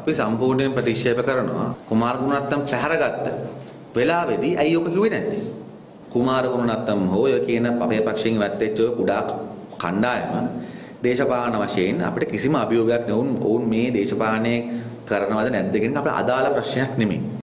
අපි සම්පූර්ණයෙන් ප්‍රතික්ෂේප කරනවා කුමාර ගුණරත්නම් පැහැරගත්ත වෙලාවේදී ඇයි ඔක කිව්වේ නැත්තේ? කුමාර ගුණරත්නම් හෝ ඔය කියන අපේ පක්ෂයෙන් වැත්තේච්ච ඔය කුඩා කණ්ඩායම දේශපාලන වශයෙන් අපිට කිසිම අභියෝගයක් නෙවුන් ඔවුන් මේ දේශපාලනය කරනවද නැද්ද කියන අපේ අදාළ ප්‍රශ්නයක් නෙමෙයි.